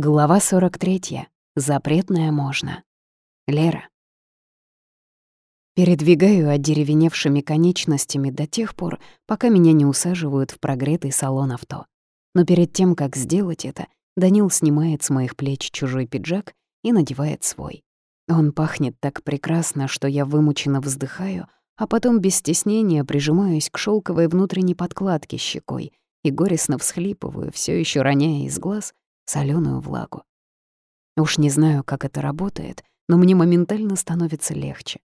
Глава 43. Запретное можно. Лера. Передвигаю одеревеневшими конечностями до тех пор, пока меня не усаживают в прогретый салон авто. Но перед тем, как сделать это, Данил снимает с моих плеч чужой пиджак и надевает свой. Он пахнет так прекрасно, что я вымученно вздыхаю, а потом без стеснения прижимаюсь к шелковой внутренней подкладке щекой и горестно всхлипываю, все еще роняя из глаз соленую влагу. Уж не знаю, как это работает, но мне моментально становится легче.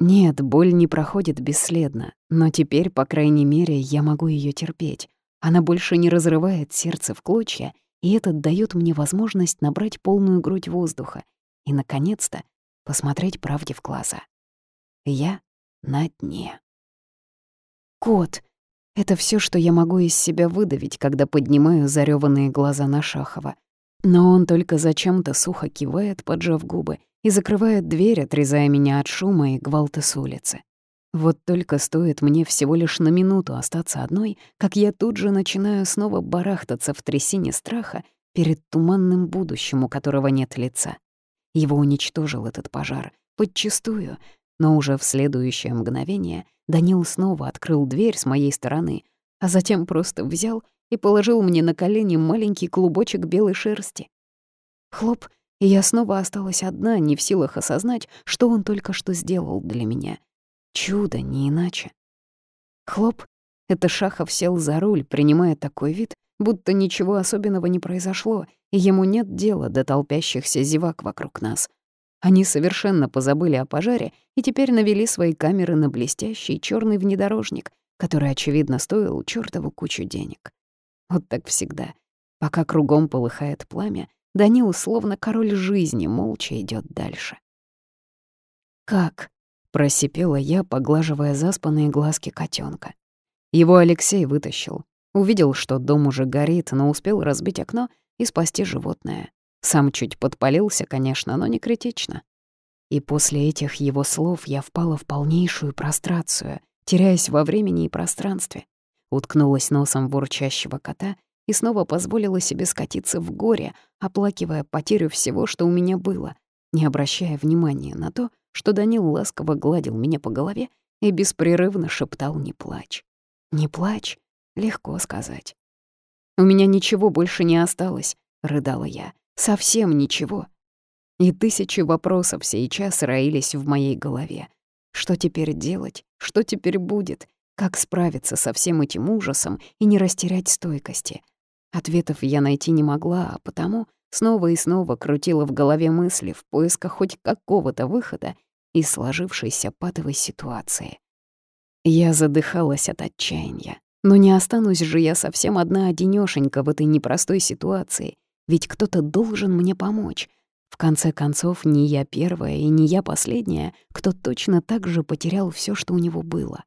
Нет, боль не проходит бесследно, но теперь, по крайней мере, я могу ее терпеть. Она больше не разрывает сердце в клочья, и это дает мне возможность набрать полную грудь воздуха и, наконец-то, посмотреть правде в глаза. Я на дне. Кот, это все, что я могу из себя выдавить, когда поднимаю зарёванные глаза на Шахова. Но он только зачем-то сухо кивает, поджав губы, и закрывает дверь, отрезая меня от шума и гвалта с улицы. Вот только стоит мне всего лишь на минуту остаться одной, как я тут же начинаю снова барахтаться в трясине страха перед туманным будущим, у которого нет лица. Его уничтожил этот пожар, подчистую, но уже в следующее мгновение Данил снова открыл дверь с моей стороны, а затем просто взял и положил мне на колени маленький клубочек белой шерсти. Хлоп, и я снова осталась одна, не в силах осознать, что он только что сделал для меня. Чудо, не иначе. Хлоп, это Шахов сел за руль, принимая такой вид, будто ничего особенного не произошло, и ему нет дела до толпящихся зевак вокруг нас — они совершенно позабыли о пожаре и теперь навели свои камеры на блестящий черный внедорожник, который, очевидно, стоил чёртову кучу денег. Вот так всегда. Пока кругом полыхает пламя, Данил, словно король жизни, молча идет дальше. «Как?» — просипела я, поглаживая заспанные глазки котенка. Его Алексей вытащил. Увидел, что дом уже горит, но успел разбить окно и спасти животное. Сам чуть подпалился, конечно, но не критично. И после этих его слов я впала в полнейшую прострацию, теряясь во времени и пространстве. Уткнулась носом в урчащего кота и снова позволила себе скатиться в горе, оплакивая потерю всего, что у меня было, не обращая внимания на то, что Данил ласково гладил меня по голове и беспрерывно шептал «не плачь». «Не плачь» — легко сказать. «У меня ничего больше не осталось», — рыдала я. Совсем ничего. И тысячи вопросов сейчас роились в моей голове. Что теперь делать? Что теперь будет? Как справиться со всем этим ужасом и не растерять стойкости? Ответов я найти не могла, а потому снова и снова крутила в голове мысли в поисках хоть какого-то выхода из сложившейся патовой ситуации. Я задыхалась от отчаяния. Но не останусь же я совсем одна одинёшенька в этой непростой ситуации, ведь кто-то должен мне помочь. В конце концов, не я первая и не я последняя, кто точно так же потерял все, что у него было.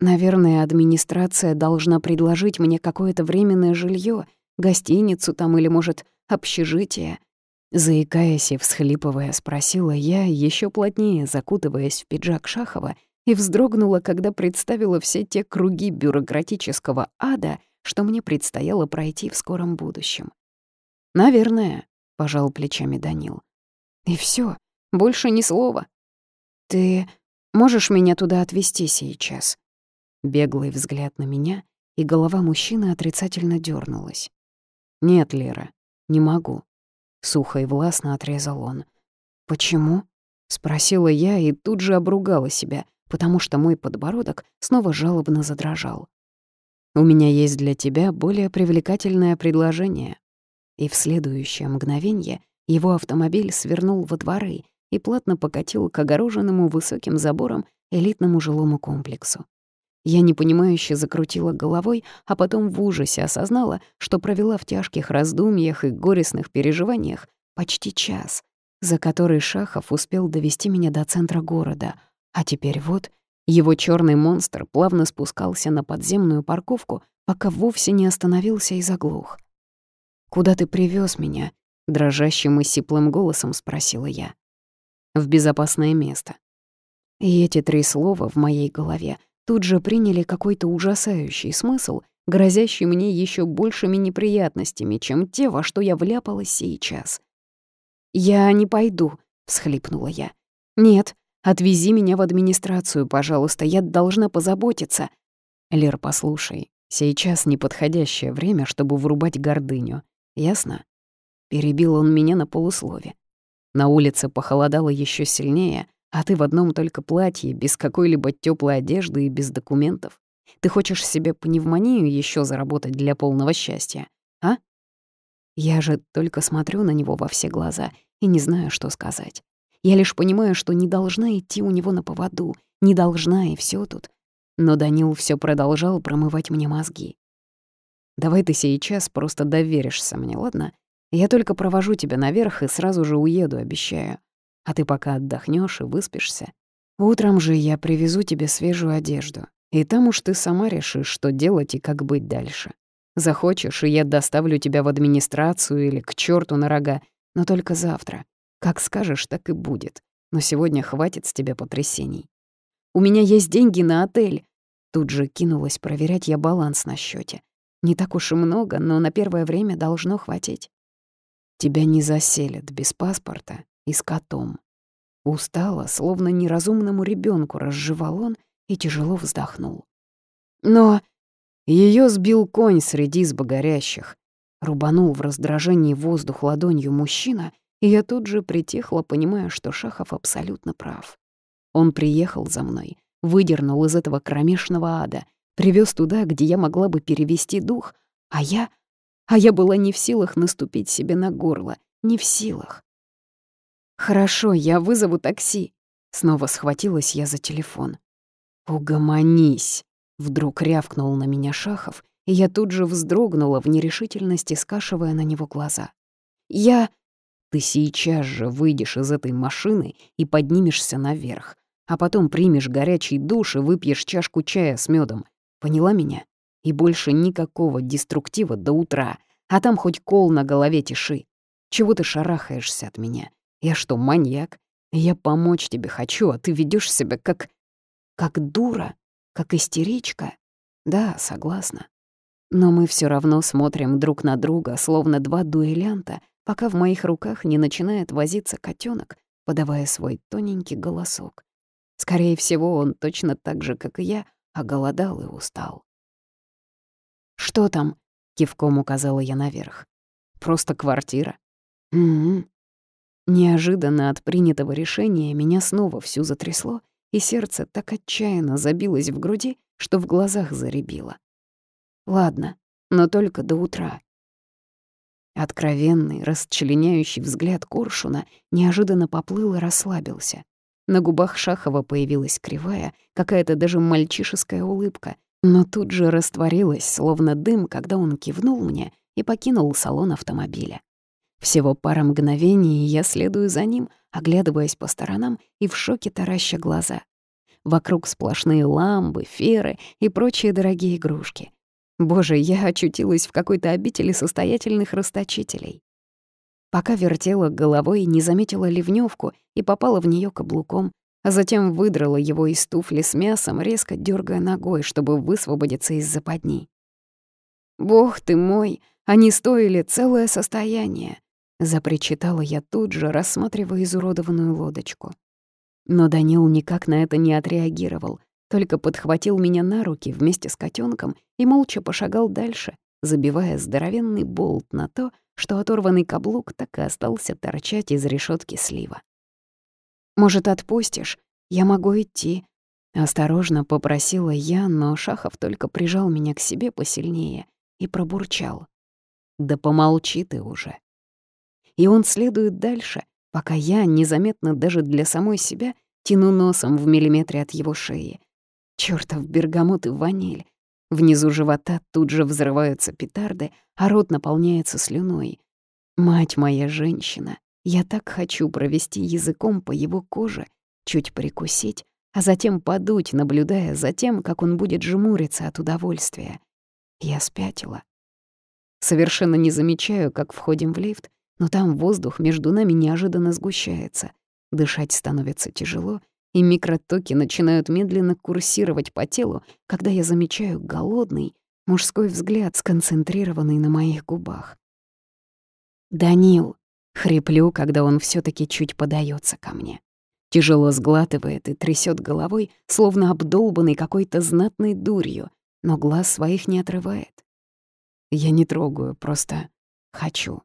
Наверное, администрация должна предложить мне какое-то временное жилье, гостиницу там или, может, общежитие. Заикаясь и всхлипывая, спросила я, еще плотнее закутываясь в пиджак Шахова, и вздрогнула, когда представила все те круги бюрократического ада, что мне предстояло пройти в скором будущем. «Наверное», — пожал плечами Данил. «И все, больше ни слова. Ты можешь меня туда отвезти сейчас?» Беглый взгляд на меня, и голова мужчины отрицательно дернулась. «Нет, Лера, не могу», — сухо и властно отрезал он. «Почему?» — спросила я и тут же обругала себя, потому что мой подбородок снова жалобно задрожал. У меня есть для тебя более привлекательное предложение». И в следующее мгновение его автомобиль свернул во дворы и платно покатил к огороженному высоким забором элитному жилому комплексу. Я непонимающе закрутила головой, а потом в ужасе осознала, что провела в тяжких раздумьях и горестных переживаниях почти час, за который Шахов успел довести меня до центра города, а теперь вот его черный монстр плавно спускался на подземную парковку, пока вовсе не остановился и заглух. «Куда ты привез меня?» — дрожащим и сиплым голосом спросила я. «В безопасное место». И эти три слова в моей голове тут же приняли какой-то ужасающий смысл, грозящий мне еще большими неприятностями, чем те, во что я вляпалась сейчас. «Я не пойду», — всхлипнула я. «Нет, отвези меня в администрацию, пожалуйста, я должна позаботиться». «Лер, послушай, сейчас неподходящее время, чтобы врубать гордыню, ясно?» Перебил он меня на полуслове. На улице похолодало еще сильнее, а ты в одном только платье, без какой-либо теплой одежды и без документов. Ты хочешь себе пневмонию еще заработать для полного счастья, а? Я же только смотрю на него во все глаза и не знаю, что сказать. Я лишь понимаю, что не должна идти у него на поводу, не должна, и все тут. Но Данил все продолжал промывать мне мозги. «Давай ты сейчас просто доверишься мне, ладно? Я только провожу тебя наверх и сразу же уеду, обещаю. А ты пока отдохнешь и выспишься. Утром же я привезу тебе свежую одежду. И там уж ты сама решишь, что делать и как быть дальше. Захочешь, и я доставлю тебя в администрацию или к черту на рога, но только завтра. Как скажешь, так и будет. Но сегодня хватит с тебя потрясений. У меня есть деньги на отель. Тут же кинулась проверять я баланс на счете. Не так уж и много, но на первое время должно хватить. Тебя не заселят без паспорта и с котом. Устало, словно неразумному ребенку разжевал он и тяжело вздохнул. Но ее сбил конь среди избогорящих. Рубанул в раздражении воздух ладонью мужчина, и я тут же притихла, понимая, что Шахов абсолютно прав. Он приехал за мной, выдернул из этого кромешного ада, привез туда, где я могла бы перевести дух, а я... А я была не в силах наступить себе на горло, не в силах. «Хорошо, я вызову такси». Снова схватилась я за телефон. «Угомонись!» — вдруг рявкнул на меня Шахов, и я тут же вздрогнула в нерешительности, скашивая на него глаза. «Я...» «Ты сейчас же выйдешь из этой машины и поднимешься наверх, а потом примешь горячий душ и выпьешь чашку чая с медом. Поняла меня? И больше никакого деструктива до утра, а там хоть кол на голове тиши. Чего ты шарахаешься от меня? Я что, маньяк? Я помочь тебе хочу, а ты ведешь себя как... Как дура, как истеричка. Да, согласна. Но мы все равно смотрим друг на друга, словно два дуэлянта, пока в моих руках не начинает возиться котенок, подавая свой тоненький голосок. Скорее всего, он точно так же, как и я, оголодал и устал. «Что там?» — кивком указала я наверх. «Просто квартира». «Угу». Неожиданно от принятого решения меня снова всю затрясло, и сердце так отчаянно забилось в груди, что в глазах заребило. Ладно, но только до утра. Откровенный, расчленяющий взгляд Коршуна неожиданно поплыл и расслабился. На губах Шахова появилась кривая, какая-то даже мальчишеская улыбка, но тут же растворилась, словно дым, когда он кивнул мне и покинул салон автомобиля. Всего пара мгновений, я следую за ним, оглядываясь по сторонам и в шоке тараща глаза. Вокруг сплошные ламбы, феры и прочие дорогие игрушки. Боже, я очутилась в какой-то обители состоятельных расточителей. Пока вертела головой, не заметила ливневку и попала в нее каблуком, а затем выдрала его из туфли с мясом, резко дергая ногой, чтобы высвободиться из западни. «Бог ты мой, они стоили целое состояние. Запричитала я тут же, рассматривая изуродованную лодочку. Но Данил никак на это не отреагировал, только подхватил меня на руки вместе с котенком и молча пошагал дальше, забивая здоровенный болт на то, что оторванный каблук так и остался торчать из решетки слива. «Может, отпустишь? Я могу идти», — осторожно попросила я, но Шахов только прижал меня к себе посильнее и пробурчал. «Да помолчи ты уже» и он следует дальше, пока я, незаметно даже для самой себя, тяну носом в миллиметре от его шеи. Чёртов бергамот и ваниль. Внизу живота тут же взрываются петарды, а рот наполняется слюной. Мать моя женщина, я так хочу провести языком по его коже, чуть прикусить, а затем подуть, наблюдая за тем, как он будет жмуриться от удовольствия. Я спятила. Совершенно не замечаю, как входим в лифт, но там воздух между нами неожиданно сгущается. Дышать становится тяжело, и микротоки начинают медленно курсировать по телу, когда я замечаю голодный, Мужской взгляд, сконцентрированный на моих губах. «Данил!» — хриплю, когда он все таки чуть подается ко мне. Тяжело сглатывает и трясет головой, словно обдолбанный какой-то знатной дурью, но глаз своих не отрывает. Я не трогаю, просто хочу.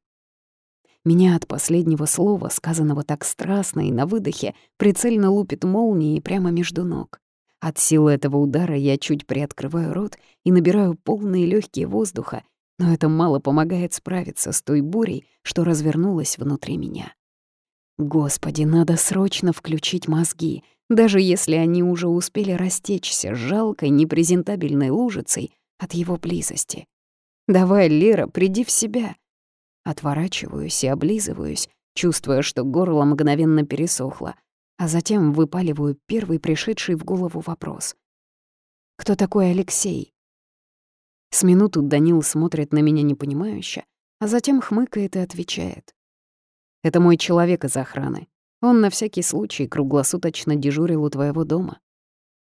Меня от последнего слова, сказанного так страстно и на выдохе, прицельно лупит молнией прямо между ног. От силы этого удара я чуть приоткрываю рот и набираю полные легкие воздуха, но это мало помогает справиться с той бурей, что развернулась внутри меня. Господи, надо срочно включить мозги, даже если они уже успели растечься жалкой, непрезентабельной лужицей от его близости. «Давай, Лера, приди в себя». Отворачиваюсь и облизываюсь, чувствуя, что горло мгновенно пересохло, а затем выпаливаю первый пришедший в голову вопрос. «Кто такой Алексей?» С минуту Данил смотрит на меня непонимающе, а затем хмыкает и отвечает. Это мой человек из охраны. Он на всякий случай круглосуточно дежурил у твоего дома.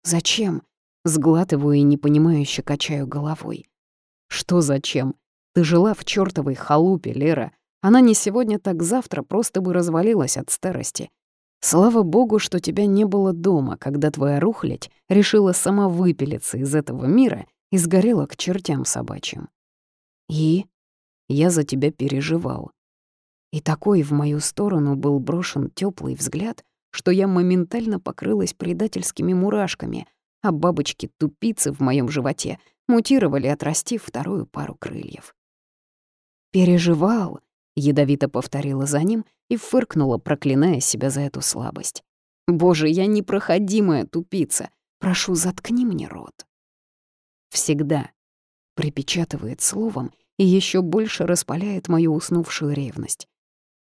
Зачем? Сглатываю и непонимающе качаю головой. Что зачем? Ты жила в чёртовой халупе, Лера. Она не сегодня, так завтра просто бы развалилась от старости. Слава богу, что тебя не было дома, когда твоя рухлядь решила сама выпилиться из этого мира и сгорела к чертям собачьим. И я за тебя переживал. И такой в мою сторону был брошен теплый взгляд, что я моментально покрылась предательскими мурашками, а бабочки-тупицы в моем животе мутировали, отрастив вторую пару крыльев. «Переживал», — ядовито повторила за ним и фыркнула, проклиная себя за эту слабость. «Боже, я непроходимая тупица! Прошу, заткни мне рот!» «Всегда», — припечатывает словом и еще больше распаляет мою уснувшую ревность.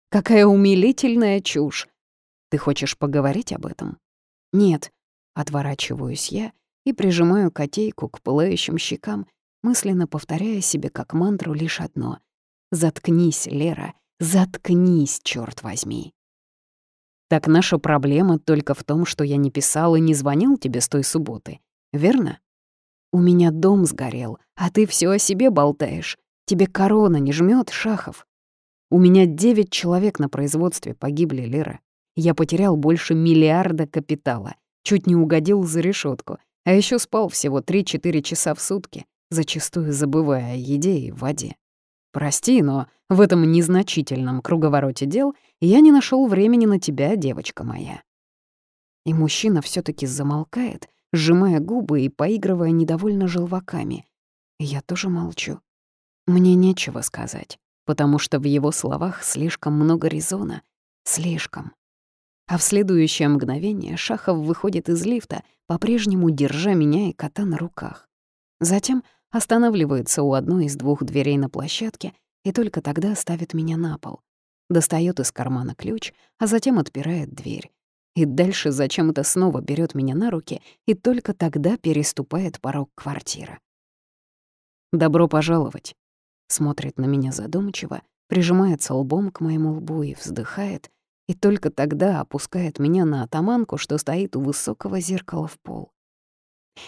Какая умилительная чушь. Ты хочешь поговорить об этом? Нет. Отворачиваюсь я и прижимаю котейку к пылающим щекам, мысленно повторяя себе как мантру лишь одно. «Заткнись, Лера, заткнись, черт возьми!» Так наша проблема только в том, что я не писал и не звонил тебе с той субботы, верно? У меня дом сгорел, а ты все о себе болтаешь. Тебе корона не жмет, Шахов. У меня девять человек на производстве погибли, Лера. Я потерял больше миллиарда капитала, чуть не угодил за решетку, а еще спал всего 3-4 часа в сутки, зачастую забывая о еде и воде. Прости, но в этом незначительном круговороте дел я не нашел времени на тебя, девочка моя. И мужчина все таки замолкает, сжимая губы и поигрывая недовольно желваками. я тоже молчу. Мне нечего сказать потому что в его словах слишком много резона. Слишком. А в следующее мгновение Шахов выходит из лифта, по-прежнему держа меня и кота на руках. Затем останавливается у одной из двух дверей на площадке и только тогда ставит меня на пол. Достает из кармана ключ, а затем отпирает дверь. И дальше зачем-то снова берет меня на руки и только тогда переступает порог квартиры. «Добро пожаловать», смотрит на меня задумчиво, прижимается лбом к моему лбу и вздыхает, и только тогда опускает меня на атаманку, что стоит у высокого зеркала в пол.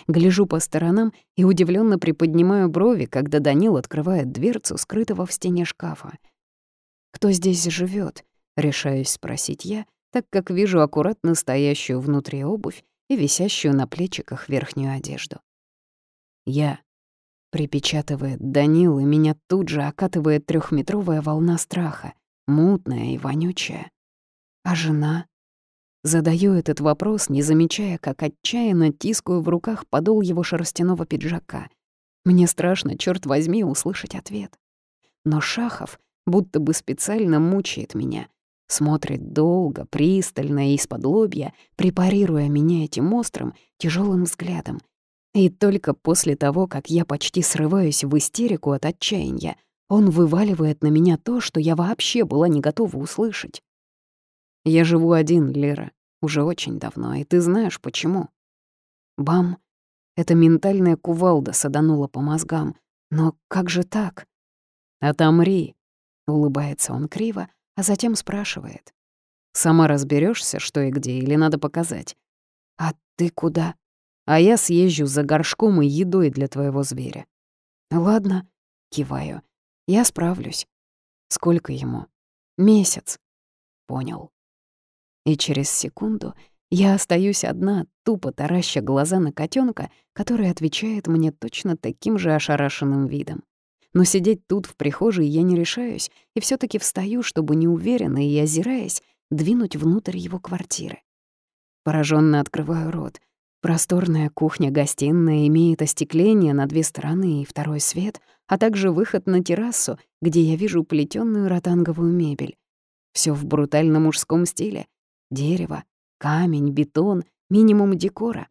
Гляжу по сторонам и удивленно приподнимаю брови, когда Данил открывает дверцу, скрытого в стене шкафа. «Кто здесь живет? решаюсь спросить я, так как вижу аккуратно стоящую внутри обувь и висящую на плечиках верхнюю одежду. «Я», Припечатывает Данил, и меня тут же окатывает трехметровая волна страха, мутная и вонючая. А жена? Задаю этот вопрос, не замечая, как отчаянно тискаю в руках подол его шерстяного пиджака. Мне страшно, черт возьми, услышать ответ. Но Шахов будто бы специально мучает меня, смотрит долго, пристально и из-под лобья, препарируя меня этим острым, тяжелым взглядом, и только после того, как я почти срываюсь в истерику от отчаяния, он вываливает на меня то, что я вообще была не готова услышать. Я живу один, Лера, уже очень давно, и ты знаешь почему. Бам! Эта ментальная кувалда саданула по мозгам. Но как же так? «Отомри!» — улыбается он криво, а затем спрашивает. «Сама разберешься, что и где, или надо показать?» «А ты куда?» а я съезжу за горшком и едой для твоего зверя. Ладно, киваю. Я справлюсь. Сколько ему? Месяц. Понял. И через секунду я остаюсь одна, тупо тараща глаза на котенка, который отвечает мне точно таким же ошарашенным видом. Но сидеть тут в прихожей я не решаюсь, и все таки встаю, чтобы неуверенно и озираясь, двинуть внутрь его квартиры. Пораженно открываю рот. Просторная кухня-гостиная имеет остекление на две стороны и второй свет, а также выход на террасу, где я вижу плетённую ротанговую мебель. Все в брутально мужском стиле. Дерево, камень, бетон, минимум декора.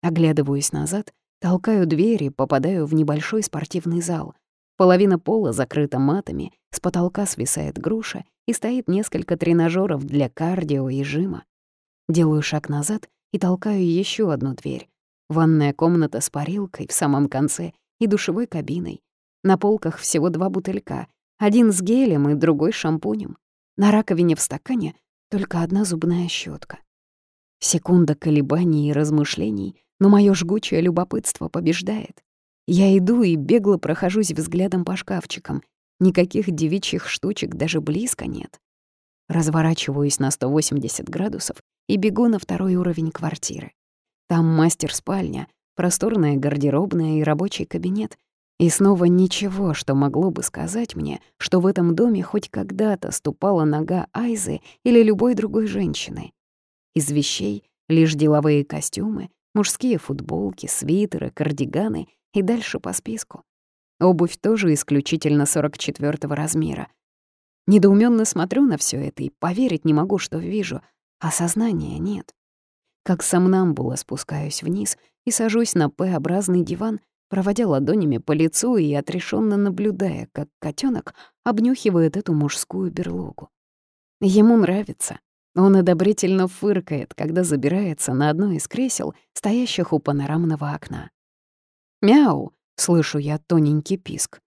Оглядываюсь назад, толкаю дверь и попадаю в небольшой спортивный зал. Половина пола закрыта матами, с потолка свисает груша и стоит несколько тренажеров для кардио и жима. Делаю шаг назад и толкаю еще одну дверь. Ванная комната с парилкой в самом конце и душевой кабиной. На полках всего два бутылька, один с гелем и другой шампунем. На раковине в стакане только одна зубная щетка. Секунда колебаний и размышлений, но мое жгучее любопытство побеждает. Я иду и бегло прохожусь взглядом по шкафчикам. Никаких девичьих штучек даже близко нет. Разворачиваюсь на 180 градусов и бегу на второй уровень квартиры. Там мастер-спальня, просторная гардеробная и рабочий кабинет. И снова ничего, что могло бы сказать мне, что в этом доме хоть когда-то ступала нога Айзы или любой другой женщины. Из вещей лишь деловые костюмы, мужские футболки, свитеры, кардиганы и дальше по списку. Обувь тоже исключительно 44-го размера. Недоуменно смотрю на все это и поверить не могу, что вижу — а сознания нет. Как сомнамбула спускаюсь вниз и сажусь на П-образный диван, проводя ладонями по лицу и отрешенно наблюдая, как котенок обнюхивает эту мужскую берлогу. Ему нравится. Он одобрительно фыркает, когда забирается на одно из кресел, стоящих у панорамного окна. «Мяу!» — слышу я тоненький писк.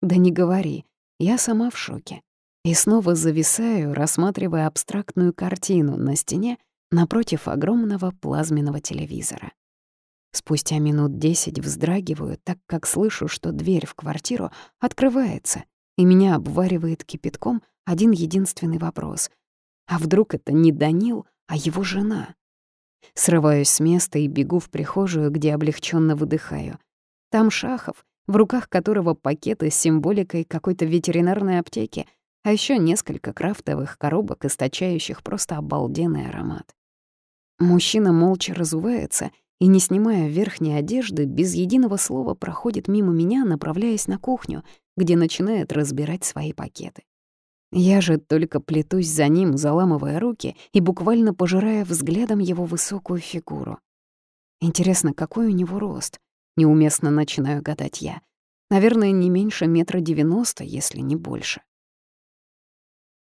«Да не говори, я сама в шоке. И снова зависаю, рассматривая абстрактную картину на стене напротив огромного плазменного телевизора. Спустя минут десять вздрагиваю, так как слышу, что дверь в квартиру открывается, и меня обваривает кипятком один единственный вопрос. А вдруг это не Данил, а его жена? Срываюсь с места и бегу в прихожую, где облегченно выдыхаю. Там Шахов, в руках которого пакеты с символикой какой-то ветеринарной аптеки — а еще несколько крафтовых коробок, источающих просто обалденный аромат. Мужчина молча разувается и, не снимая верхней одежды, без единого слова проходит мимо меня, направляясь на кухню, где начинает разбирать свои пакеты. Я же только плетусь за ним, заламывая руки и буквально пожирая взглядом его высокую фигуру. Интересно, какой у него рост? Неуместно начинаю гадать я. Наверное, не меньше метра девяносто, если не больше.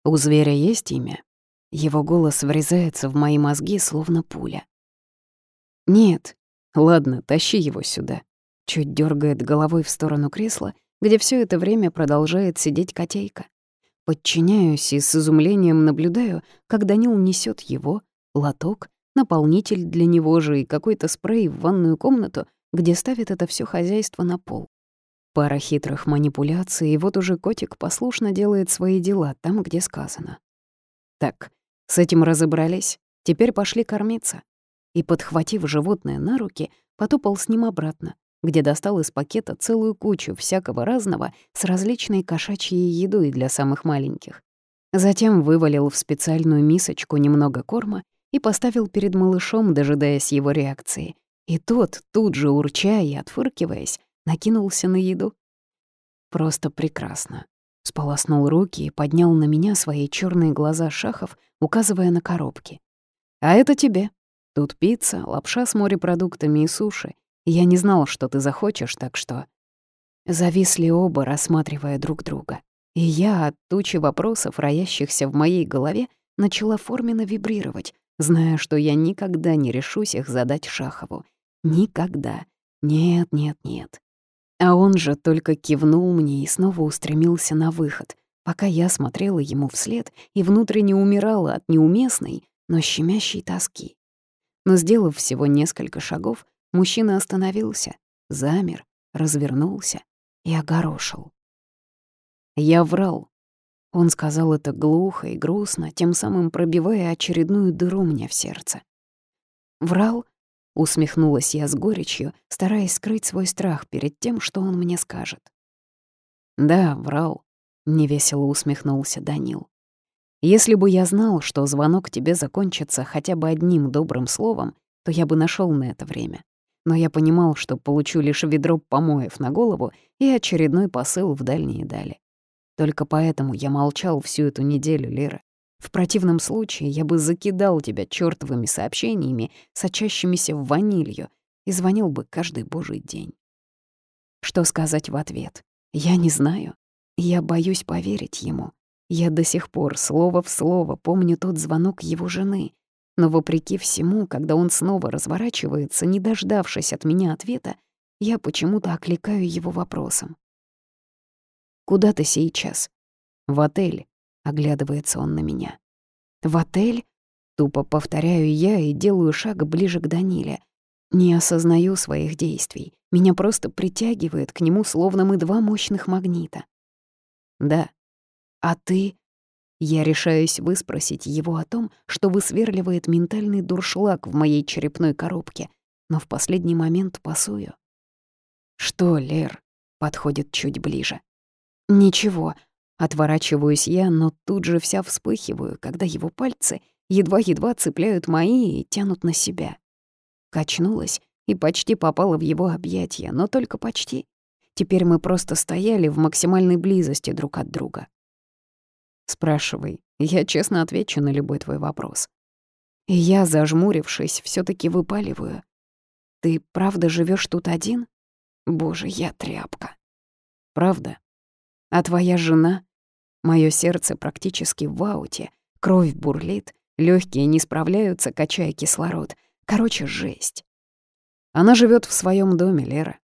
У зверя есть имя? Его голос врезается в мои мозги, словно пуля. Нет. Ладно, тащи его сюда. Чуть дергает головой в сторону кресла, где все это время продолжает сидеть котейка. Подчиняюсь и с изумлением наблюдаю, как Данил несет его, лоток, наполнитель для него же и какой-то спрей в ванную комнату, где ставит это все хозяйство на пол. Пара хитрых манипуляций, и вот уже котик послушно делает свои дела там, где сказано. Так, с этим разобрались, теперь пошли кормиться. И, подхватив животное на руки, потопал с ним обратно, где достал из пакета целую кучу всякого разного с различной кошачьей едой для самых маленьких. Затем вывалил в специальную мисочку немного корма и поставил перед малышом, дожидаясь его реакции. И тот, тут же урча и отфыркиваясь, накинулся на еду. Просто прекрасно. Сполоснул руки и поднял на меня свои черные глаза Шахов, указывая на коробки. «А это тебе. Тут пицца, лапша с морепродуктами и суши. Я не знал, что ты захочешь, так что...» Зависли оба, рассматривая друг друга. И я от тучи вопросов, роящихся в моей голове, начала форменно вибрировать, зная, что я никогда не решусь их задать Шахову. Никогда. Нет, нет, нет. А он же только кивнул мне и снова устремился на выход, пока я смотрела ему вслед и внутренне умирала от неуместной, но щемящей тоски. Но сделав всего несколько шагов, мужчина остановился, замер, развернулся и огорошил. Я врал. Он сказал это глухо и грустно, тем самым пробивая очередную дыру мне в сердце. «Врал?» — усмехнулась я с горечью, стараясь скрыть свой страх перед тем, что он мне скажет. «Да, врал», — невесело усмехнулся Данил. «Если бы я знал, что звонок тебе закончится хотя бы одним добрым словом, то я бы нашел на это время. Но я понимал, что получу лишь ведро помоев на голову и очередной посыл в дальние дали. Только поэтому я молчал всю эту неделю, Лера. В противном случае я бы закидал тебя чёртовыми сообщениями, сочащимися в ванилью, и звонил бы каждый божий день. Что сказать в ответ? Я не знаю. Я боюсь поверить ему. Я до сих пор слово в слово помню тот звонок его жены. Но вопреки всему, когда он снова разворачивается, не дождавшись от меня ответа, я почему-то окликаю его вопросом. «Куда ты сейчас?» «В отель», — оглядывается он на меня. «В отель?» — тупо повторяю я и делаю шаг ближе к Даниле. Не осознаю своих действий. Меня просто притягивает к нему, словно мы два мощных магнита. «Да». «А ты?» Я решаюсь выспросить его о том, что высверливает ментальный дуршлаг в моей черепной коробке, но в последний момент пасую. «Что, Лер?» — подходит чуть ближе. «Ничего». Отворачиваюсь я, но тут же вся вспыхиваю, когда его пальцы едва-едва цепляют мои и тянут на себя. Качнулась и почти попала в его объятия, но только почти. Теперь мы просто стояли в максимальной близости друг от друга. Спрашивай, я честно отвечу на любой твой вопрос. И я, зажмурившись, все таки выпаливаю. Ты правда живешь тут один? Боже, я тряпка. Правда? А твоя жена? Моё сердце практически в ауте, кровь бурлит, легкие не справляются, качая кислород. Короче, жесть. Она живет в своем доме, Лера.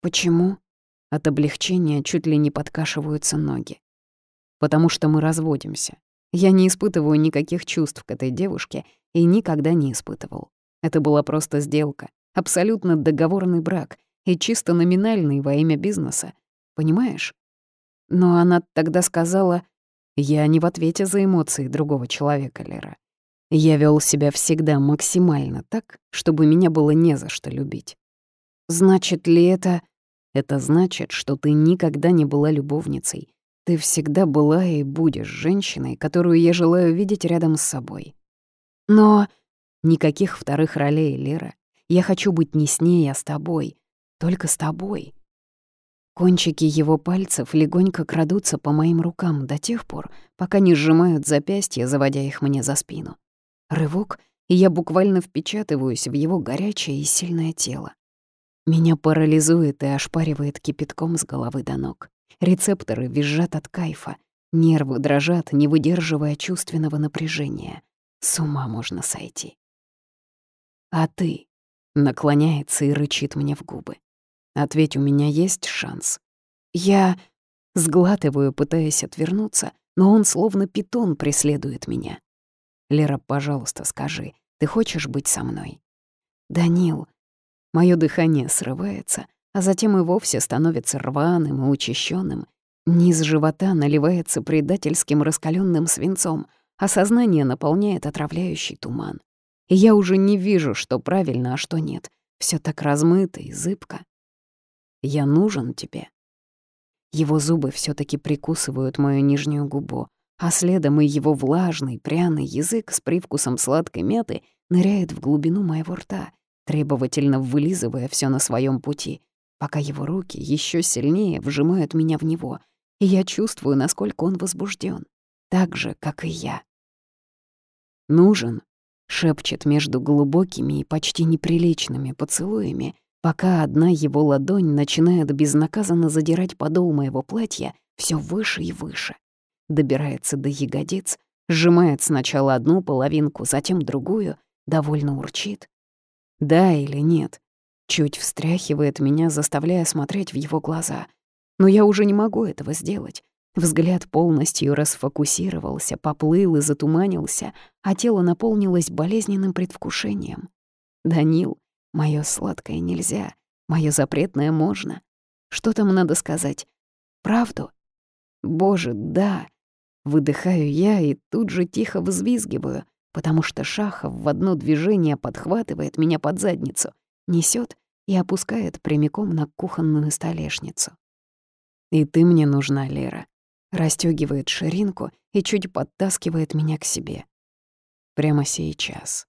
Почему? От облегчения чуть ли не подкашиваются ноги. Потому что мы разводимся. Я не испытываю никаких чувств к этой девушке и никогда не испытывал. Это была просто сделка, абсолютно договорный брак и чисто номинальный во имя бизнеса. Понимаешь? Но она тогда сказала, я не в ответе за эмоции другого человека, Лера. Я вел себя всегда максимально так, чтобы меня было не за что любить. Значит ли это... Это значит, что ты никогда не была любовницей. Ты всегда была и будешь женщиной, которую я желаю видеть рядом с собой. Но никаких вторых ролей, Лера. Я хочу быть не с ней, а с тобой. Только с тобой. Кончики его пальцев легонько крадутся по моим рукам до тех пор, пока не сжимают запястья, заводя их мне за спину. Рывок, и я буквально впечатываюсь в его горячее и сильное тело. Меня парализует и ошпаривает кипятком с головы до ног. Рецепторы визжат от кайфа, нервы дрожат, не выдерживая чувственного напряжения. С ума можно сойти. «А ты?» — наклоняется и рычит мне в губы. Ответь, у меня есть шанс. Я сглатываю, пытаясь отвернуться, но он словно питон преследует меня. Лера, пожалуйста, скажи, ты хочешь быть со мной? Данил. Моё дыхание срывается, а затем и вовсе становится рваным и учащенным. Низ живота наливается предательским раскаленным свинцом, а сознание наполняет отравляющий туман. И я уже не вижу, что правильно, а что нет. Все так размыто и зыбко. Я нужен тебе». Его зубы все таки прикусывают мою нижнюю губу, а следом и его влажный, пряный язык с привкусом сладкой мяты ныряет в глубину моего рта, требовательно вылизывая все на своем пути, пока его руки еще сильнее вжимают меня в него, и я чувствую, насколько он возбужден, так же, как и я. «Нужен», — шепчет между глубокими и почти неприличными поцелуями, пока одна его ладонь начинает безнаказанно задирать подол моего платья все выше и выше. Добирается до ягодиц, сжимает сначала одну половинку, затем другую, довольно урчит. Да или нет? Чуть встряхивает меня, заставляя смотреть в его глаза. Но я уже не могу этого сделать. Взгляд полностью расфокусировался, поплыл и затуманился, а тело наполнилось болезненным предвкушением. Данил Моё сладкое нельзя, моё запретное можно. Что там надо сказать? Правду? Боже, да. Выдыхаю я и тут же тихо взвизгиваю, потому что Шахов в одно движение подхватывает меня под задницу, несет и опускает прямиком на кухонную столешницу. «И ты мне нужна, Лера», расстёгивает ширинку и чуть подтаскивает меня к себе. Прямо сейчас.